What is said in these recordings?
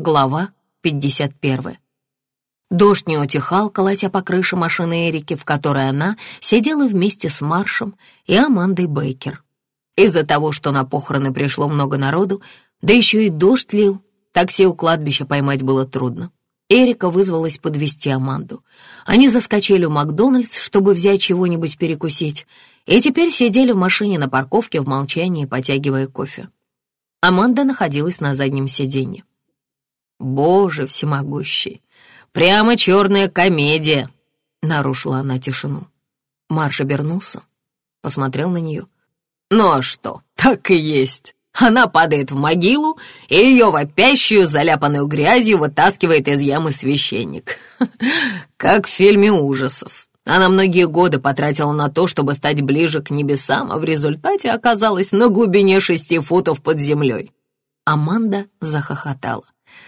Глава 51. Дождь не утихал, колотя по крыше машины Эрики, в которой она сидела вместе с Маршем и Амандой Бейкер. Из-за того, что на похороны пришло много народу, да еще и дождь лил, такси у кладбища поймать было трудно. Эрика вызвалась подвести Аманду. Они заскочили в Макдональдс, чтобы взять чего-нибудь перекусить, и теперь сидели в машине на парковке в молчании, потягивая кофе. Аманда находилась на заднем сиденье. «Боже всемогущий! Прямо черная комедия!» — нарушила она тишину. Марш обернулся, посмотрел на нее. «Ну а что, так и есть!» Она падает в могилу, и ее вопящую, заляпанную грязью, вытаскивает из ямы священник. Как в фильме ужасов. Она многие годы потратила на то, чтобы стать ближе к небесам, а в результате оказалась на глубине шести футов под землей. Аманда захохотала.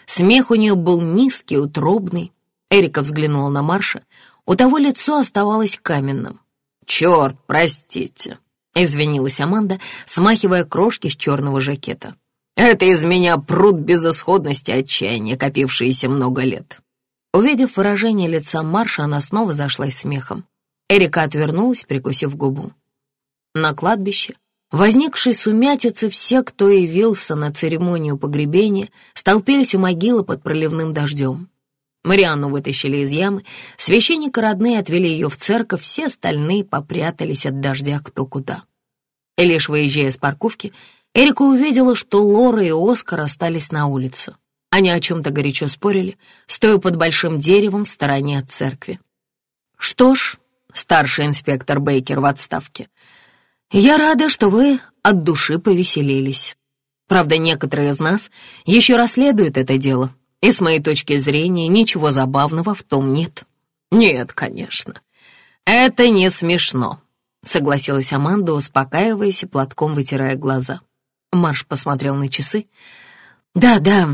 Смех у нее был низкий, утробный. Эрика взглянула на Марша. У того лицо оставалось каменным. «Черт, простите», — извинилась Аманда, смахивая крошки с черного жакета. «Это из меня пруд безысходности отчаяния, копившиеся много лет». Увидев выражение лица Марша, она снова зашлась смехом. Эрика отвернулась, прикусив губу. На кладбище, возникшей сумятицы, все, кто явился на церемонию погребения, столпились у могилы под проливным дождем. Марианну вытащили из ямы, священник и родные отвели ее в церковь, все остальные попрятались от дождя кто куда. И лишь выезжая с парковки, Эрика увидела, что Лора и Оскар остались на улице. Они о чем-то горячо спорили, стоя под большим деревом в стороне от церкви. «Что ж, старший инспектор Бейкер в отставке, я рада, что вы от души повеселились. Правда, некоторые из нас еще расследуют это дело, и с моей точки зрения ничего забавного в том нет. Нет, конечно. Это не смешно, согласилась Аманда, успокаиваясь и платком вытирая глаза. Марш посмотрел на часы. Да, да,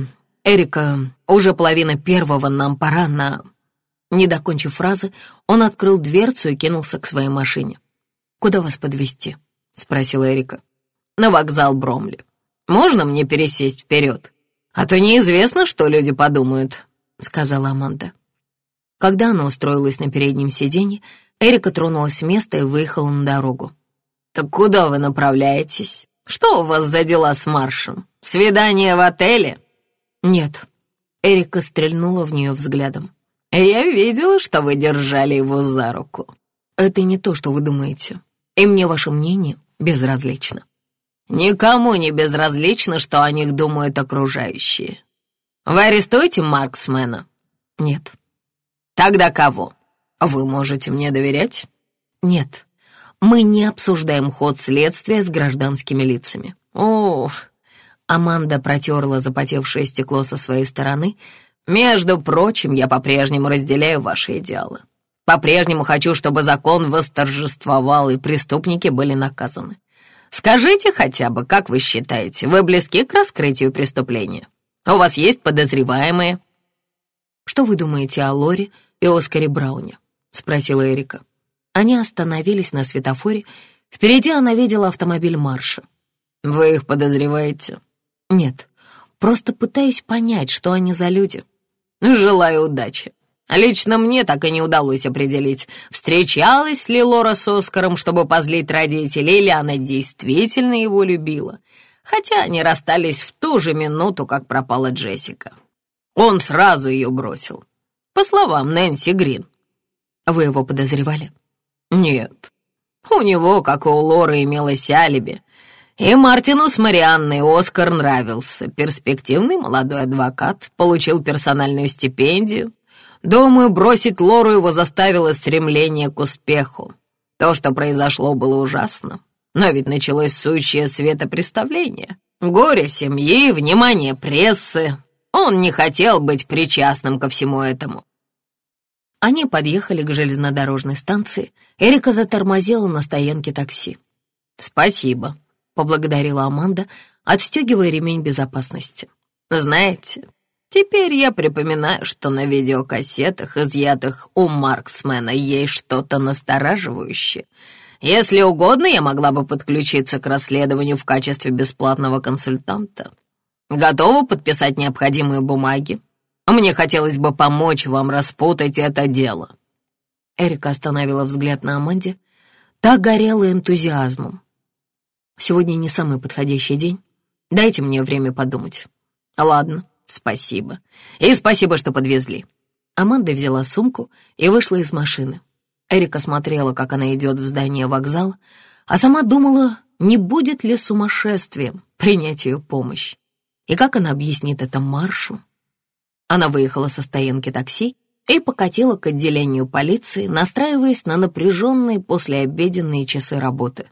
Эрика, уже половина первого, нам пора на... Не докончив фразы, он открыл дверцу и кинулся к своей машине. «Куда вас подвезти? Спросила Эрика. «На вокзал Бромли. Можно мне пересесть вперед?» «А то неизвестно, что люди подумают», — сказала Аманда. Когда она устроилась на переднем сиденье, Эрика тронулась с места и выехала на дорогу. «Так куда вы направляетесь? Что у вас за дела с Маршем? Свидание в отеле?» «Нет», — Эрика стрельнула в нее взглядом. «Я видела, что вы держали его за руку». «Это не то, что вы думаете, и мне ваше мнение безразлично». Никому не безразлично, что о них думают окружающие. Вы арестуете Марксмена? Нет. Тогда кого? Вы можете мне доверять? Нет. Мы не обсуждаем ход следствия с гражданскими лицами. О, Аманда протерла запотевшее стекло со своей стороны. Между прочим, я по-прежнему разделяю ваши идеалы. По-прежнему хочу, чтобы закон восторжествовал и преступники были наказаны. Скажите хотя бы, как вы считаете, вы близки к раскрытию преступления? У вас есть подозреваемые?» «Что вы думаете о Лоре и Оскаре Брауне?» — спросила Эрика. Они остановились на светофоре. Впереди она видела автомобиль Марша. «Вы их подозреваете?» «Нет, просто пытаюсь понять, что они за люди». «Желаю удачи», Лично мне так и не удалось определить, встречалась ли Лора с Оскаром, чтобы позлить родителей, или она действительно его любила. Хотя они расстались в ту же минуту, как пропала Джессика. Он сразу ее бросил. По словам Нэнси Грин. Вы его подозревали? Нет. У него, как и у Лоры, имелось алиби. И Мартину с Марианной Оскар нравился. Перспективный молодой адвокат, получил персональную стипендию, Думаю, бросить Лору его заставило стремление к успеху. То, что произошло, было ужасно. Но ведь началось сущее светопреставление. Горе семьи, внимание прессы. Он не хотел быть причастным ко всему этому. Они подъехали к железнодорожной станции. Эрика затормозила на стоянке такси. «Спасибо», — поблагодарила Аманда, отстегивая ремень безопасности. «Знаете, Теперь я припоминаю, что на видеокассетах, изъятых у Марксмена, есть что-то настораживающее. Если угодно, я могла бы подключиться к расследованию в качестве бесплатного консультанта. Готова подписать необходимые бумаги? Мне хотелось бы помочь вам распутать это дело». Эрика остановила взгляд на Аманде. Та горела энтузиазмом. «Сегодня не самый подходящий день. Дайте мне время подумать». «Ладно, спасибо. И спасибо, что подвезли». Аманда взяла сумку и вышла из машины. Эрика смотрела, как она идет в здание вокзала, а сама думала, не будет ли сумасшествием принять ее помощь. И как она объяснит это Маршу? Она выехала со стоянки такси и покатила к отделению полиции, настраиваясь на напряженные послеобеденные часы работы.